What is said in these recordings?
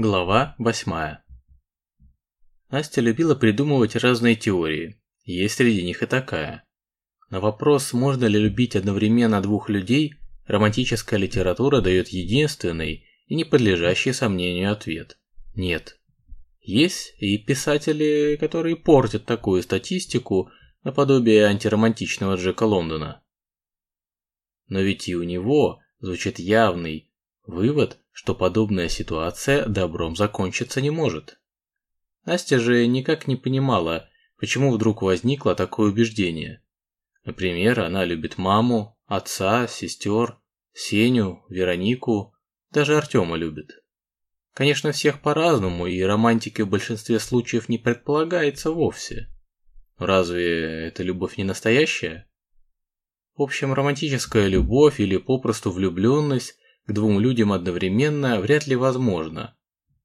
Глава 8. Настя любила придумывать разные теории. Есть среди них и такая. На вопрос, можно ли любить одновременно двух людей, романтическая литература дает единственный и не подлежащий сомнению ответ. Нет. Есть и писатели, которые портят такую статистику наподобие антиромантичного Джека Лондона. Но ведь и у него звучит явный вывод, что подобная ситуация добром закончиться не может. Настя же никак не понимала, почему вдруг возникло такое убеждение. Например, она любит маму, отца, сестер, Сеню, Веронику, даже Артема любит. Конечно, всех по-разному, и романтики в большинстве случаев не предполагается вовсе. Разве эта любовь не настоящая? В общем, романтическая любовь или попросту влюбленность к двум людям одновременно вряд ли возможно.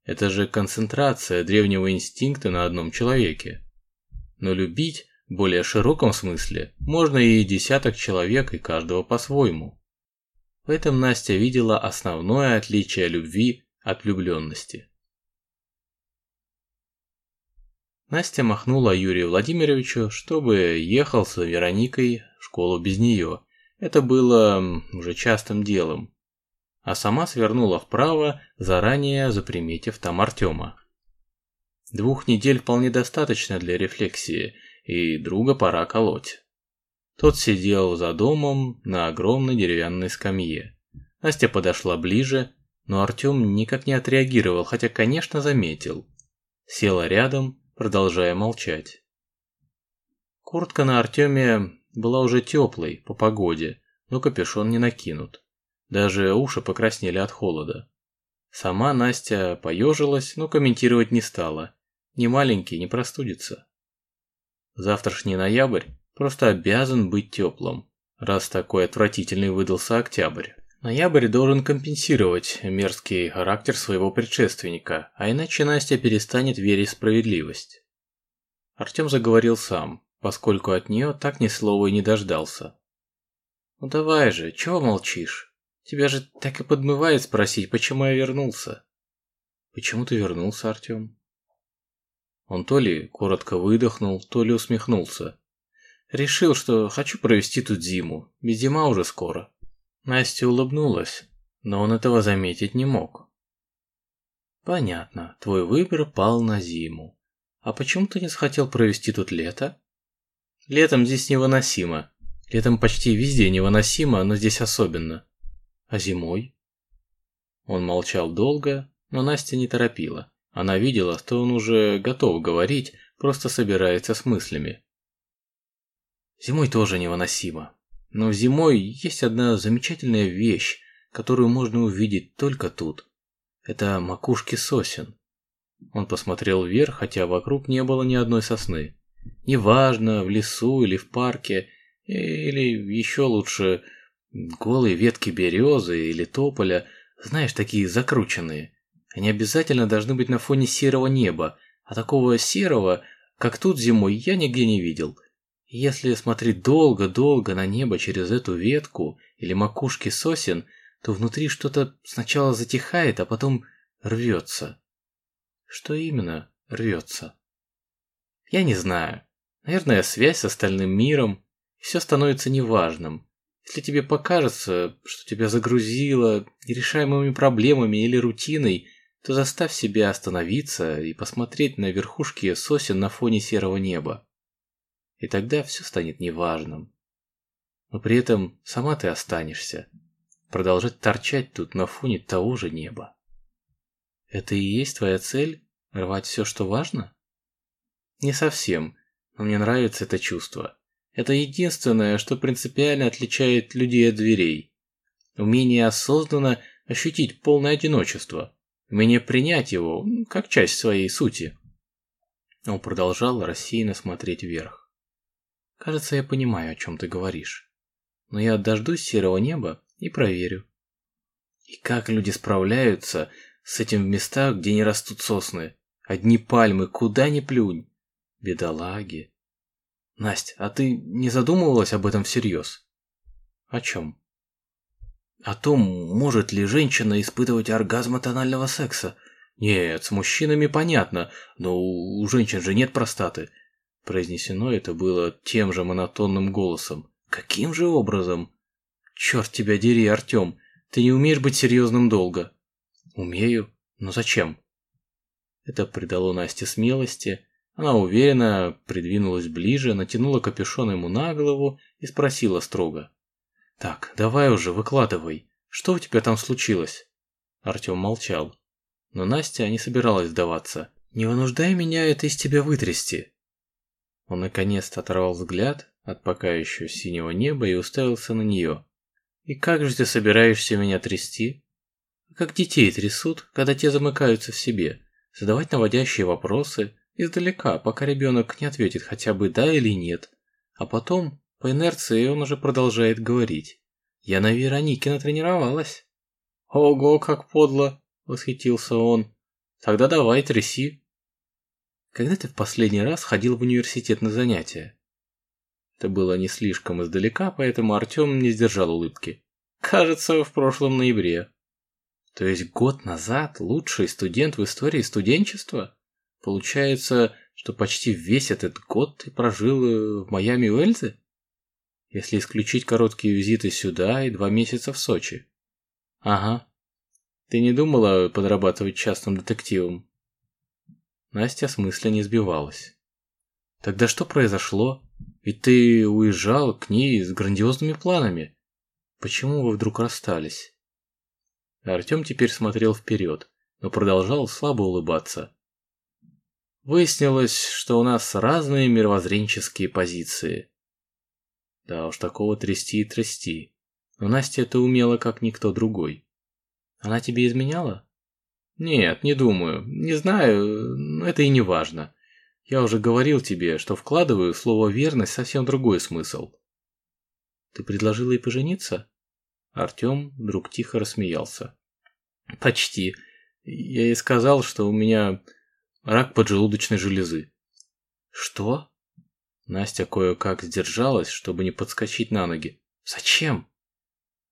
Это же концентрация древнего инстинкта на одном человеке. Но любить в более широком смысле можно и десяток человек и каждого по-своему. В этом Настя видела основное отличие любви от влюбленности. Настя махнула Юрию Владимировичу, чтобы ехал с Вероникой в школу без нее. Это было уже частым делом а сама свернула вправо, заранее заприметив там Артема. Двух недель вполне достаточно для рефлексии, и друга пора колоть. Тот сидел за домом на огромной деревянной скамье. Настя подошла ближе, но Артем никак не отреагировал, хотя, конечно, заметил. Села рядом, продолжая молчать. Куртка на Артеме была уже теплой, по погоде, но капюшон не накинут. Даже уши покраснели от холода. Сама Настя поежилась, но комментировать не стала. Не маленький, не простудится. Завтрашний ноябрь просто обязан быть теплым, раз такой отвратительный выдался октябрь. Ноябрь должен компенсировать мерзкий характер своего предшественника, а иначе Настя перестанет верить в справедливость. Артем заговорил сам, поскольку от нее так ни слова и не дождался. «Ну давай же, чего молчишь? Тебя же так и подмывает спросить, почему я вернулся. Почему ты вернулся, Артем? Он то ли коротко выдохнул, то ли усмехнулся. Решил, что хочу провести тут зиму, ведь зима уже скоро. Настя улыбнулась, но он этого заметить не мог. Понятно, твой выбор пал на зиму. А почему ты не захотел провести тут лето? Летом здесь невыносимо. Летом почти везде невыносимо, но здесь особенно. А зимой? Он молчал долго, но Настя не торопила. Она видела, что он уже готов говорить, просто собирается с мыслями. Зимой тоже невыносимо. Но зимой есть одна замечательная вещь, которую можно увидеть только тут. Это макушки сосен. Он посмотрел вверх, хотя вокруг не было ни одной сосны. Неважно, в лесу или в парке, или еще лучше Голые ветки березы или тополя, знаешь, такие закрученные. Они обязательно должны быть на фоне серого неба, а такого серого, как тут зимой, я нигде не видел. Если смотреть долго-долго на небо через эту ветку или макушки сосен, то внутри что-то сначала затихает, а потом рвется. Что именно рвется? Я не знаю. Наверное, связь с остальным миром. Все становится неважным. Если тебе покажется, что тебя загрузило нерешаемыми проблемами или рутиной, то заставь себя остановиться и посмотреть на верхушки сосен на фоне серого неба. И тогда все станет неважным. Но при этом сама ты останешься, продолжать торчать тут на фоне того же неба. Это и есть твоя цель? Рвать все, что важно? Не совсем, но мне нравится это чувство. Это единственное, что принципиально отличает людей от дверей. Умение осознанно ощутить полное одиночество. Умение принять его, как часть своей сути. Он продолжал рассеянно смотреть вверх. «Кажется, я понимаю, о чем ты говоришь. Но я дождусь серого неба и проверю. И как люди справляются с этим в местах, где не растут сосны? Одни пальмы, куда ни плюнь. Бедолаги. Настя, а ты не задумывалась об этом всерьез? О чем? О том, может ли женщина испытывать оргазм от анального секса. Нет, с мужчинами понятно, но у женщин же нет простаты. Произнесено это было тем же монотонным голосом. Каким же образом? Черт тебя дери, Артем, ты не умеешь быть серьезным долго. Умею, но зачем? Это придало Насте смелости. Она уверенно придвинулась ближе, натянула капюшон ему на голову и спросила строго. «Так, давай уже, выкладывай. Что у тебя там случилось?» Артем молчал. Но Настя не собиралась сдаваться. «Не вынуждай меня это из тебя вытрясти!» Он наконец-то оторвал взгляд от пока еще синего неба и уставился на нее. «И как же ты собираешься меня трясти?» «Как детей трясут, когда те замыкаются в себе, задавать наводящие вопросы издалека, пока ребенок не ответит хотя бы да или нет, а потом, по инерции, он уже продолжает говорить. Я на Веронике натренировалась». «Ого, как подло!» – восхитился он. «Тогда давай, тряси». «Когда ты в последний раз ходил в университет на занятия?» Это было не слишком издалека, поэтому Артем не сдержал улыбки. «Кажется, в прошлом ноябре». «То есть год назад лучший студент в истории студенчества? Получается, что почти весь этот год ты прожил э, в Майами Уэльзе? Если исключить короткие визиты сюда и два месяца в Сочи». «Ага. Ты не думала подрабатывать частным детективом?» Настя с мысли не сбивалась. «Тогда что произошло? Ведь ты уезжал к ней с грандиозными планами. Почему вы вдруг расстались?» Артем теперь смотрел вперед, но продолжал слабо улыбаться. Выяснилось, что у нас разные мировоззренческие позиции. Да уж, такого трясти и трясти но Настя это умела как никто другой. Она тебе изменяла? Нет, не думаю. Не знаю, но это и не важно. Я уже говорил тебе, что вкладываю в слово «верность» совсем другой смысл. Ты предложила ей пожениться? Артем вдруг тихо рассмеялся. Почти. Я ей сказал, что у меня рак поджелудочной железы. Что? Настя кое-как сдержалась, чтобы не подскочить на ноги. Зачем?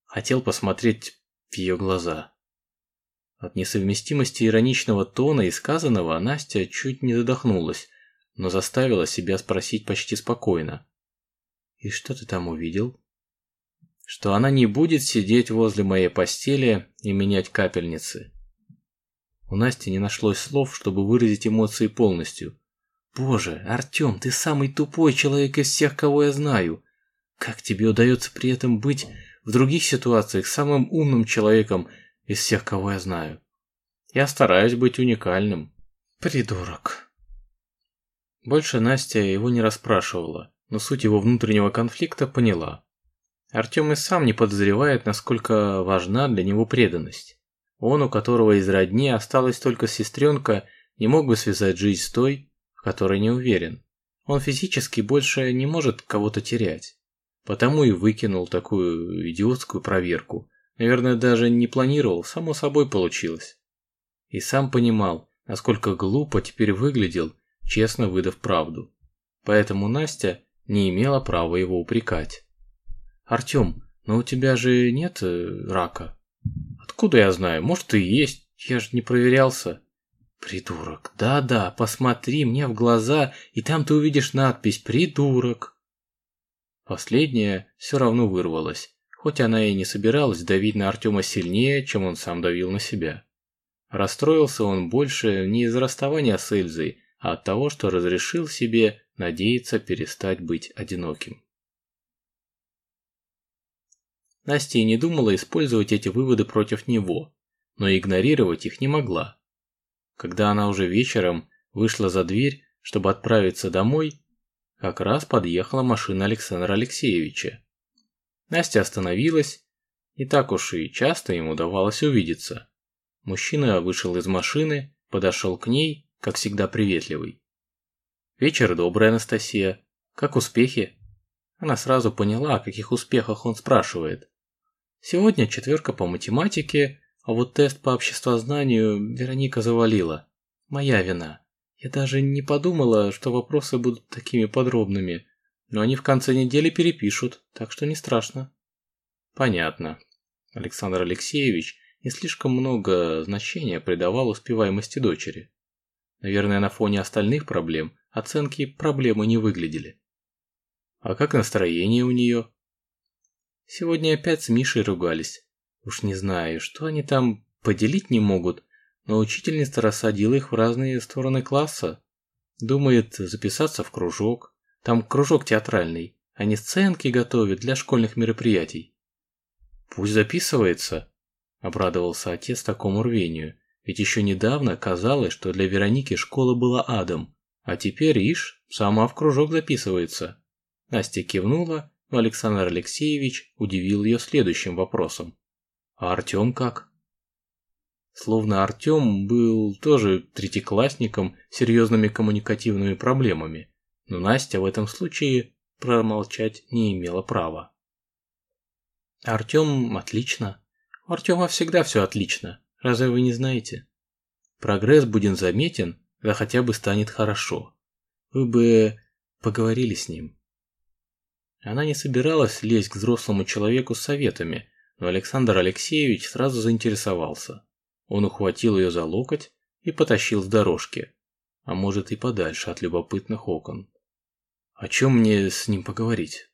Хотел посмотреть в ее глаза. От несовместимости ироничного тона и сказанного Настя чуть не задохнулась, но заставила себя спросить почти спокойно. «И что ты там увидел?» «Что она не будет сидеть возле моей постели и менять капельницы». У Насти не нашлось слов, чтобы выразить эмоции полностью. «Боже, Артем, ты самый тупой человек из всех, кого я знаю. Как тебе удается при этом быть в других ситуациях самым умным человеком из всех, кого я знаю. Я стараюсь быть уникальным. Придурок. Больше Настя его не расспрашивала, но суть его внутреннего конфликта поняла. Артем и сам не подозревает, насколько важна для него преданность. Он, у которого из родни осталась только сестренка, не мог бы связать жизнь с той, в которой не уверен. Он физически больше не может кого-то терять. Потому и выкинул такую идиотскую проверку. Наверное, даже не планировал, само собой получилось. И сам понимал, насколько глупо теперь выглядел, честно выдав правду. Поэтому Настя не имела права его упрекать. «Артем, но у тебя же нет э, рака?» «Откуда я знаю? Может и есть. Я же не проверялся». «Придурок. Да-да, посмотри мне в глаза, и там ты увидишь надпись «Придурок». Последняя все равно вырвалась, хоть она и не собиралась давить на Артема сильнее, чем он сам давил на себя. Расстроился он больше не из-за расставания с Эльзой, а от того, что разрешил себе надеяться перестать быть одиноким. Настя не думала использовать эти выводы против него, но игнорировать их не могла. Когда она уже вечером вышла за дверь, чтобы отправиться домой, как раз подъехала машина Александра Алексеевича. Настя остановилась, и так уж и часто ему удавалось увидеться. Мужчина вышел из машины, подошел к ней, как всегда приветливый. «Вечер добрый, Анастасия. Как успехи?» Она сразу поняла, о каких успехах он спрашивает. «Сегодня четверка по математике, а вот тест по обществознанию Вероника завалила. Моя вина. Я даже не подумала, что вопросы будут такими подробными, но они в конце недели перепишут, так что не страшно. Понятно. Александр Алексеевич не слишком много значения придавал успеваемости дочери. Наверное, на фоне остальных проблем оценки проблемы не выглядели. А как настроение у нее? Сегодня опять с Мишей ругались. Уж не знаю, что они там поделить не могут, но учительница рассадила их в разные стороны класса. Думает записаться в кружок. Там кружок театральный. Они сценки готовят для школьных мероприятий. Пусть записывается, обрадовался отец такому рвению. Ведь еще недавно казалось, что для Вероники школа была адом, а теперь, ишь, сама в кружок записывается. Настя кивнула, но Александр Алексеевич удивил ее следующим вопросом. А Артем как? Словно Артем был тоже третьеклассником с серьезными коммуникативными проблемами, но Настя в этом случае промолчать не имела права. Артем отлично. У Артема всегда все отлично, разве вы не знаете? Прогресс будет заметен, да хотя бы станет хорошо. Вы бы поговорили с ним. Она не собиралась лезть к взрослому человеку с советами, но Александр Алексеевич сразу заинтересовался. Он ухватил ее за локоть и потащил с дорожки, а может и подальше от любопытных окон. О чем мне с ним поговорить?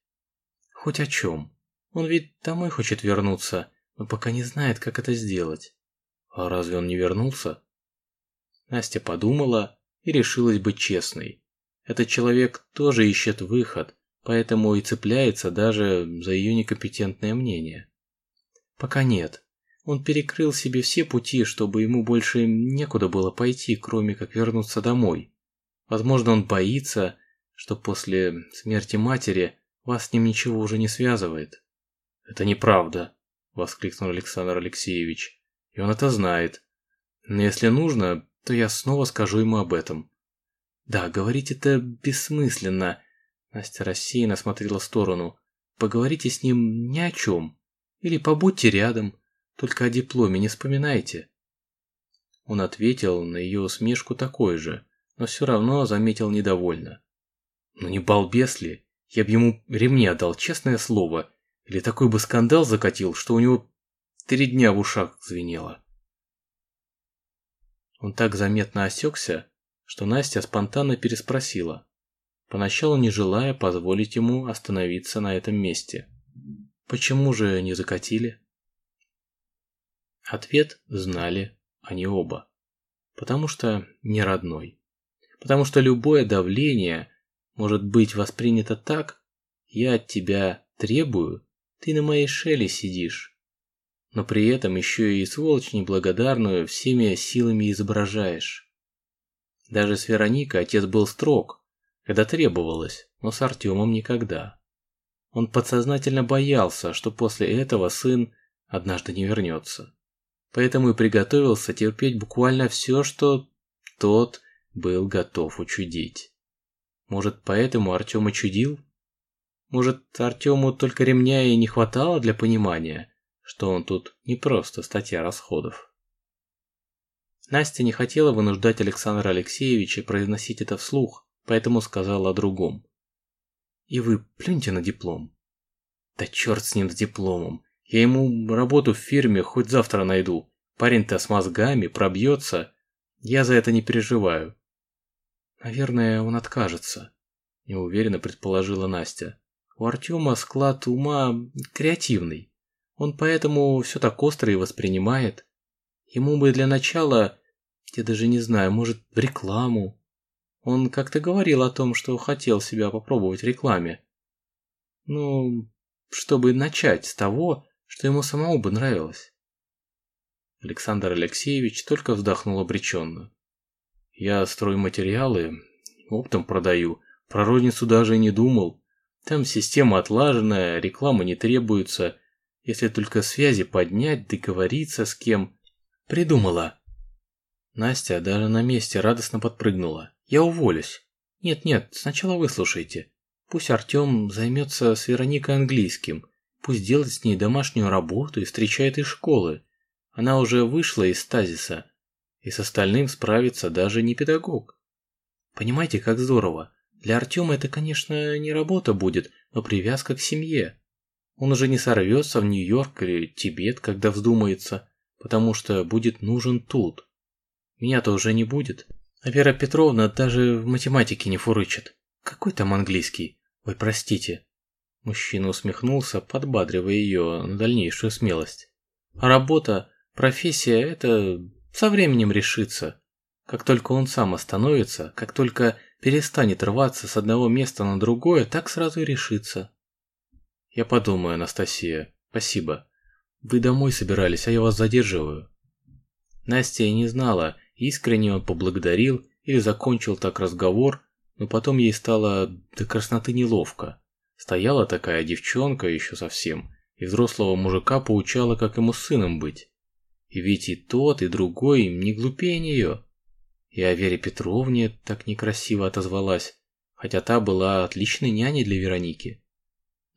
Хоть о чем. Он ведь домой хочет вернуться, но пока не знает, как это сделать. А разве он не вернулся? Настя подумала и решилась быть честной. Этот человек тоже ищет выход, поэтому и цепляется даже за ее некомпетентное мнение. Пока нет. Он перекрыл себе все пути, чтобы ему больше некуда было пойти, кроме как вернуться домой. Возможно, он боится, что после смерти матери вас с ним ничего уже не связывает. «Это неправда», – воскликнул Александр Алексеевич. «И он это знает. Но если нужно, то я снова скажу ему об этом». «Да, говорить это бессмысленно», – Настя рассеянно смотрела в сторону. «Поговорите с ним ни о чем. Или побудьте рядом. Только о дипломе не вспоминайте. Он ответил на ее усмешку такой же, но все равно заметил недовольно. Ну не балбес ли? Я б ему ремни отдал, честное слово. Или такой бы скандал закатил, что у него три дня в ушах звенело. Он так заметно осекся, что Настя спонтанно переспросила, поначалу не желая позволить ему остановиться на этом месте. «Почему же не закатили?» Ответ знали они оба. Потому что не родной. Потому что любое давление может быть воспринято так, я от тебя требую, ты на моей шеле сидишь. Но при этом еще и сволочь неблагодарную всеми силами изображаешь. Даже с Вероникой отец был строг, когда требовалось, но с Артемом никогда. Он подсознательно боялся, что после этого сын однажды не вернется поэтому и приготовился терпеть буквально все, что тот был готов учудить. Может, поэтому Артем и чудил? Может, Артему только ремня и не хватало для понимания, что он тут не просто статья расходов? Настя не хотела вынуждать Александра Алексеевича произносить это вслух, поэтому сказала о другом. «И вы плюньте на диплом». «Да черт с ним с дипломом. Я ему работу в фирме хоть завтра найду. Парень-то с мозгами пробьется. Я за это не переживаю. Наверное, он откажется, неуверенно предположила Настя. У Артема склад ума креативный. Он поэтому все так остро и воспринимает. Ему бы для начала, я даже не знаю, может, в рекламу. Он как-то говорил о том, что хотел себя попробовать в рекламе. Ну, чтобы начать с того, что ему самому бы нравилось. Александр Алексеевич только вздохнул обреченно. Я строю материалы, оптом продаю, про розницу даже не думал. Там система отлаженная, реклама не требуется. Если только связи поднять, договориться с кем. Придумала. Настя даже на месте радостно подпрыгнула. Я уволюсь. Нет-нет, сначала выслушайте. Пусть Артем займется с Вероникой английским. Пусть делает с ней домашнюю работу и встречает из школы. Она уже вышла из стазиса, и с остальным справится даже не педагог. Понимаете, как здорово. Для Артема это, конечно, не работа будет, но привязка к семье. Он уже не сорвется в Нью-Йорк или Тибет, когда вздумается. потому что будет нужен тут. Меня-то уже не будет. А Вера Петровна даже в математике не фурычит. Какой там английский? Ой, простите. Мужчина усмехнулся, подбадривая ее на дальнейшую смелость. А работа, профессия – это со временем решится. Как только он сам остановится, как только перестанет рваться с одного места на другое, так сразу и решится. Я подумаю, Анастасия. Спасибо. Вы домой собирались, а я вас задерживаю. Настя не знала, искренне он поблагодарил или закончил так разговор, но потом ей стало до красноты неловко. Стояла такая девчонка еще совсем, и взрослого мужика поучала, как ему сыном быть. И ведь и тот, и другой не глупее нее. И о Вере Петровне так некрасиво отозвалась, хотя та была отличной няней для Вероники.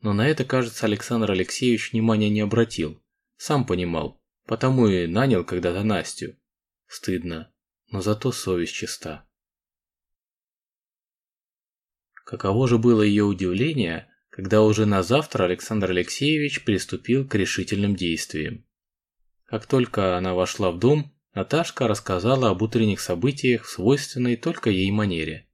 Но на это, кажется, Александр Алексеевич внимания не обратил. Сам понимал, потому и нанял когда-то Настю. Стыдно, но зато совесть чиста. Каково же было ее удивление, когда уже на завтра Александр Алексеевич приступил к решительным действиям. Как только она вошла в дом, Наташка рассказала об утренних событиях в свойственной только ей манере.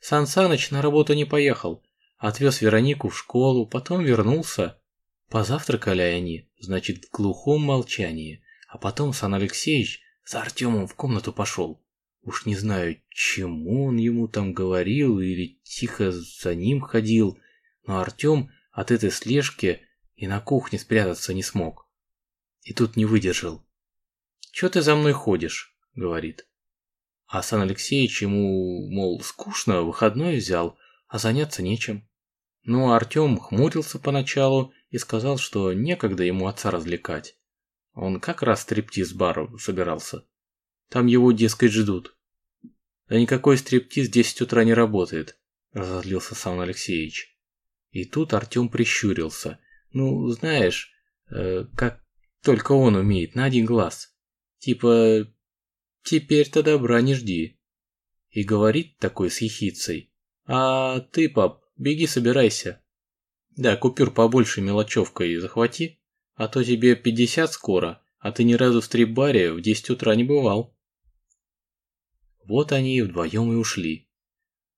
Сан Саныч на работу не поехал, отвез Веронику в школу, потом вернулся. Позавтракали они, значит, в глухом молчании, а потом Сан Алексеевич за Артемом в комнату пошел. Уж не знаю, чему он ему там говорил или тихо за ним ходил, но Артем от этой слежки и на кухне спрятаться не смог. И тут не выдержал. «Чё ты за мной ходишь?» – говорит. А Сан Алексеевич ему, мол, скучно, выходной взял, а заняться нечем. Ну а Артем хмурился поначалу и сказал, что некогда ему отца развлекать. Он как раз стриптиз-бар собирался. Там его, дескать, ждут. Да никакой стриптиз в 10 утра не работает, разозлился Сан Алексеевич. И тут Артем прищурился. Ну, знаешь, э, как только он умеет, на один глаз. Типа, теперь-то добра не жди. И говорит такой с ехицей. А ты, пап, беги собирайся. Да, купюр побольше мелочевкой захвати, а то тебе 50 скоро, а ты ни разу в стрип-баре в 10 утра не бывал. Вот они и вдвоем и ушли.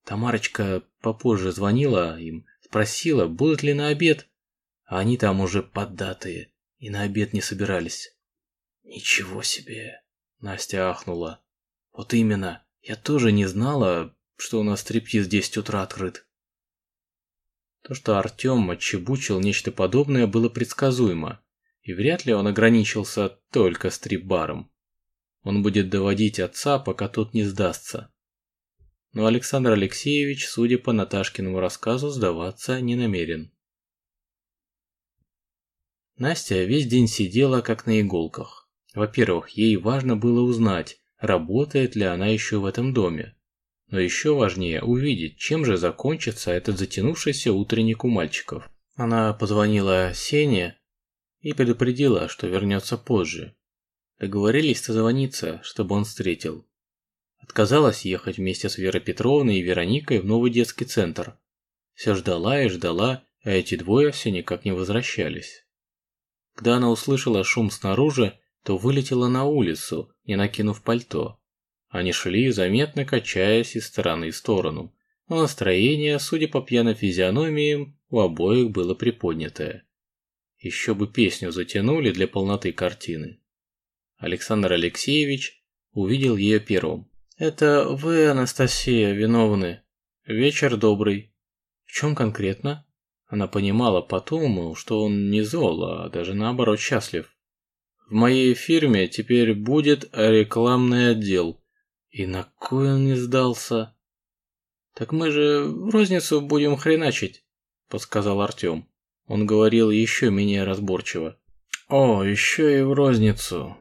Тамарочка попозже звонила им, спросила, будут ли на обед, а они там уже поддатые и на обед не собирались. Ничего себе, Настя ахнула. Вот именно, я тоже не знала, что у нас стриптиз в 10 утра открыт. То, что Артем отчебучил нечто подобное, было предсказуемо, и вряд ли он ограничился только стрип-баром. Он будет доводить отца, пока тот не сдастся. Но Александр Алексеевич, судя по Наташкиному рассказу, сдаваться не намерен. Настя весь день сидела как на иголках. Во-первых, ей важно было узнать, работает ли она еще в этом доме. Но еще важнее увидеть, чем же закончится этот затянувшийся утренник у мальчиков. Она позвонила Сене и предупредила, что вернется позже. Договорились созвониться, чтобы он встретил. Отказалась ехать вместе с Верой Петровной и Вероникой в новый детский центр. Все ждала и ждала, а эти двое все никак не возвращались. Когда она услышала шум снаружи, то вылетела на улицу, не накинув пальто. Они шли, заметно качаясь из стороны в сторону, но настроение, судя по пьяным физиономиям, у обоих было приподнятое. Еще бы песню затянули для полноты картины. Александр Алексеевич увидел ее первым. «Это вы, Анастасия, виновны. Вечер добрый. В чем конкретно?» Она понимала потом, что он не зол, а даже наоборот счастлив. «В моей фирме теперь будет рекламный отдел. И на кой он не сдался?» «Так мы же в розницу будем хреначить», – подсказал Артем. Он говорил еще менее разборчиво. «О, еще и в розницу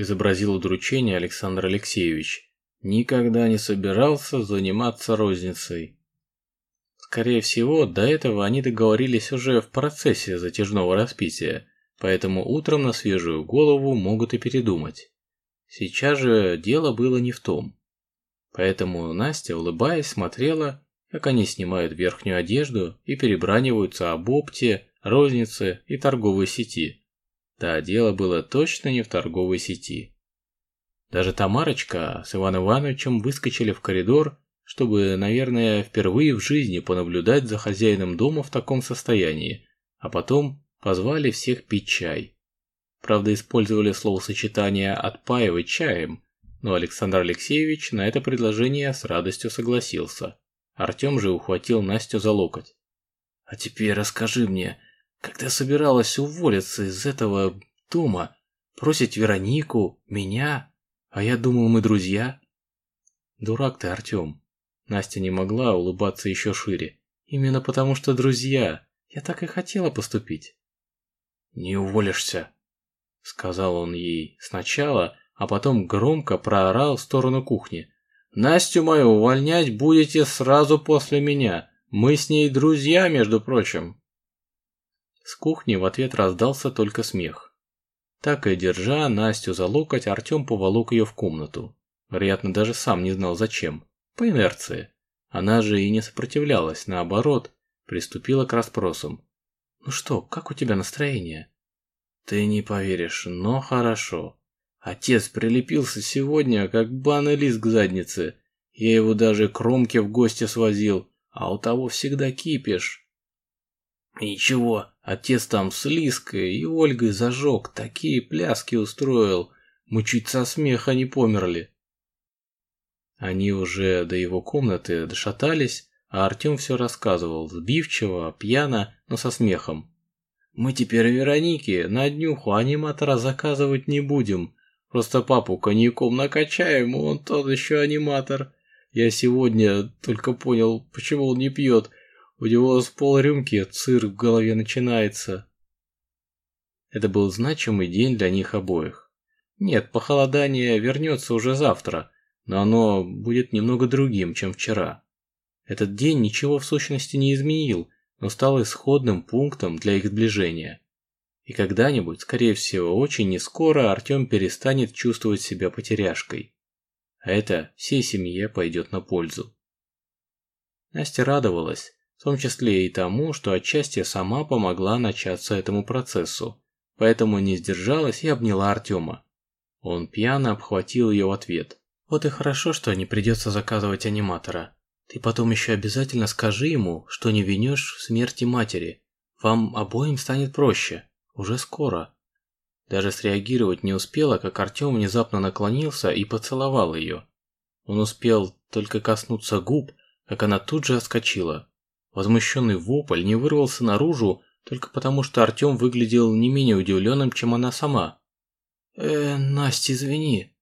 изобразил удручение Александр Алексеевич. Никогда не собирался заниматься розницей. Скорее всего, до этого они договорились уже в процессе затяжного распития, поэтому утром на свежую голову могут и передумать. Сейчас же дело было не в том. Поэтому Настя, улыбаясь, смотрела, как они снимают верхнюю одежду и перебраниваются об опте, рознице и торговой сети. Да, дело было точно не в торговой сети. Даже Тамарочка с Иваном Ивановичем выскочили в коридор, чтобы, наверное, впервые в жизни понаблюдать за хозяином дома в таком состоянии, а потом позвали всех пить чай. Правда, использовали словосочетание «отпаивать чаем», но Александр Алексеевич на это предложение с радостью согласился. Артем же ухватил Настю за локоть. «А теперь расскажи мне, когда собиралась уволиться из этого дома, бросить Веронику, меня, а я думал, мы друзья?» «Дурак ты, Артем!» Настя не могла улыбаться еще шире. «Именно потому что друзья. Я так и хотела поступить». «Не уволишься», — сказал он ей сначала, а потом громко проорал в сторону кухни. «Настю мою увольнять будете сразу после меня. Мы с ней друзья, между прочим». С кухни в ответ раздался только смех. Так и держа Настю за локоть, Артем поволок ее в комнату. Вероятно, даже сам не знал зачем. По инерции. Она же и не сопротивлялась, наоборот, приступила к расспросам. «Ну что, как у тебя настроение?» «Ты не поверишь, но хорошо. Отец прилепился сегодня, как банный лист к заднице. Я его даже к Ромке в гости свозил, а у того всегда кипиш». «Ничего, отец там с Лиской и Ольгой зажег, такие пляски устроил. Мы чуть со смеха не померли». Они уже до его комнаты дошатались, а Артем все рассказывал, сбивчиво, пьяно, но со смехом. «Мы теперь Веронике на днюху аниматора заказывать не будем. Просто папу коньяком накачаем, он тот еще аниматор. Я сегодня только понял, почему он не пьет. У него с полрюмки цирк в голове начинается». Это был значимый день для них обоих. Нет, похолодание вернется уже завтра, но оно будет немного другим, чем вчера. Этот день ничего в сущности не изменил, но стал исходным пунктом для их сближения. И когда-нибудь, скорее всего, очень нескоро Артем перестанет чувствовать себя потеряшкой. А это всей семье пойдет на пользу. Настя радовалась, в том числе и тому, что отчасти сама помогла начаться этому процессу, поэтому не сдержалась и обняла Артема. Он пьяно обхватил ее в ответ. Вот и хорошо, что не придется заказывать аниматора. Ты потом еще обязательно скажи ему, что не винешь в смерти матери. Вам обоим станет проще. Уже скоро. Даже среагировать не успела, как Артем внезапно наклонился и поцеловал ее. Он успел только коснуться губ, как она тут же отскочила. Возмущенный вопль не вырвался наружу, только потому что Артем выглядел не менее удивленным, чем она сама. «Э, Настя, извини»,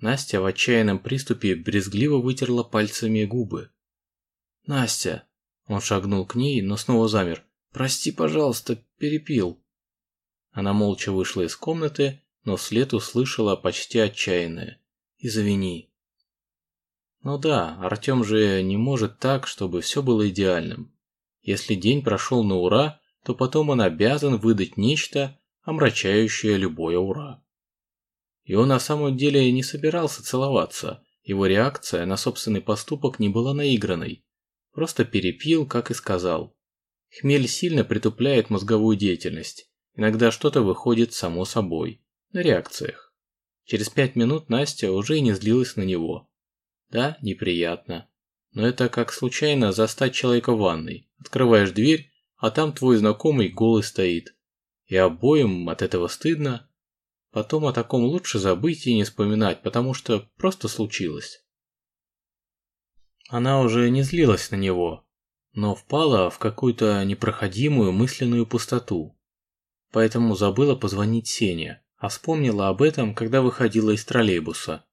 Настя в отчаянном приступе брезгливо вытерла пальцами губы. «Настя!» Он шагнул к ней, но снова замер. «Прости, пожалуйста, перепил». Она молча вышла из комнаты, но вслед услышала почти отчаянное. «Извини». Ну да, Артем же не может так, чтобы все было идеальным. Если день прошел на ура, то потом он обязан выдать нечто, омрачающее любое ура. И он на самом деле не собирался целоваться. Его реакция на собственный поступок не была наигранной. Просто перепил, как и сказал. Хмель сильно притупляет мозговую деятельность. Иногда что-то выходит само собой. На реакциях. Через пять минут Настя уже и не злилась на него. Да, неприятно. Но это как случайно застать человека в ванной. Открываешь дверь, а там твой знакомый голый стоит. И обоим от этого стыдно, Потом о таком лучше забыть и не вспоминать, потому что просто случилось. Она уже не злилась на него, но впала в какую-то непроходимую мысленную пустоту. Поэтому забыла позвонить Сене, а вспомнила об этом, когда выходила из троллейбуса.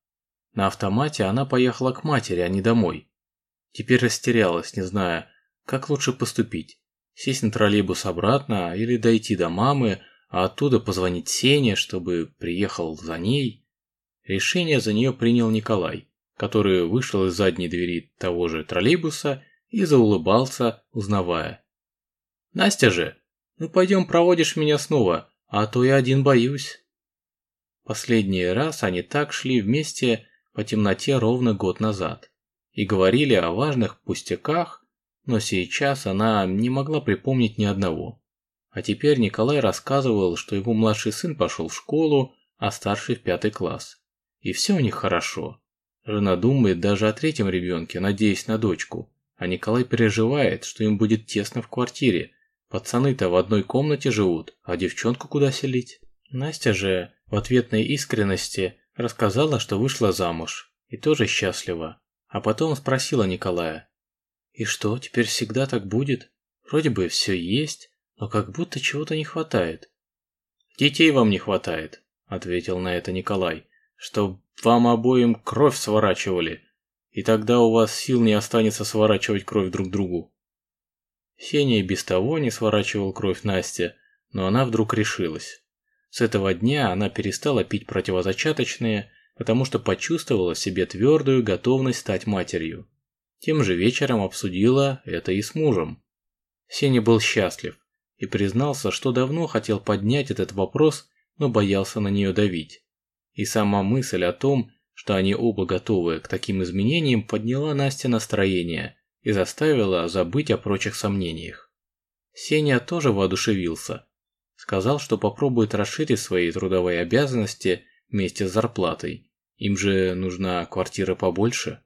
На автомате она поехала к матери, а не домой. Теперь растерялась, не зная, как лучше поступить. Сесть на троллейбус обратно или дойти до мамы, а оттуда позвонить Сене, чтобы приехал за ней. Решение за нее принял Николай, который вышел из задней двери того же троллейбуса и заулыбался, узнавая. «Настя же, ну пойдем проводишь меня снова, а то я один боюсь». Последний раз они так шли вместе по темноте ровно год назад и говорили о важных пустяках, но сейчас она не могла припомнить ни одного. А теперь Николай рассказывал, что его младший сын пошел в школу, а старший в пятый класс. И все у них хорошо. Жена думает даже о третьем ребенке, надеясь на дочку. А Николай переживает, что им будет тесно в квартире. Пацаны-то в одной комнате живут, а девчонку куда селить? Настя же в ответной искренности рассказала, что вышла замуж. И тоже счастлива. А потом спросила Николая. «И что, теперь всегда так будет? Вроде бы все есть, но как будто чего-то не хватает». «Детей вам не хватает», – ответил на это Николай, – «чтоб вам обоим кровь сворачивали, и тогда у вас сил не останется сворачивать кровь друг другу». Сеня и без того не сворачивал кровь Насте, но она вдруг решилась. С этого дня она перестала пить противозачаточные, потому что почувствовала в себе твердую готовность стать матерью. Тем же вечером обсудила это и с мужем. Сеня был счастлив и признался, что давно хотел поднять этот вопрос, но боялся на нее давить. И сама мысль о том, что они оба готовы к таким изменениям, подняла Насте настроение и заставила забыть о прочих сомнениях. Сеня тоже воодушевился. Сказал, что попробует расширить свои трудовые обязанности вместе с зарплатой. Им же нужна квартира побольше.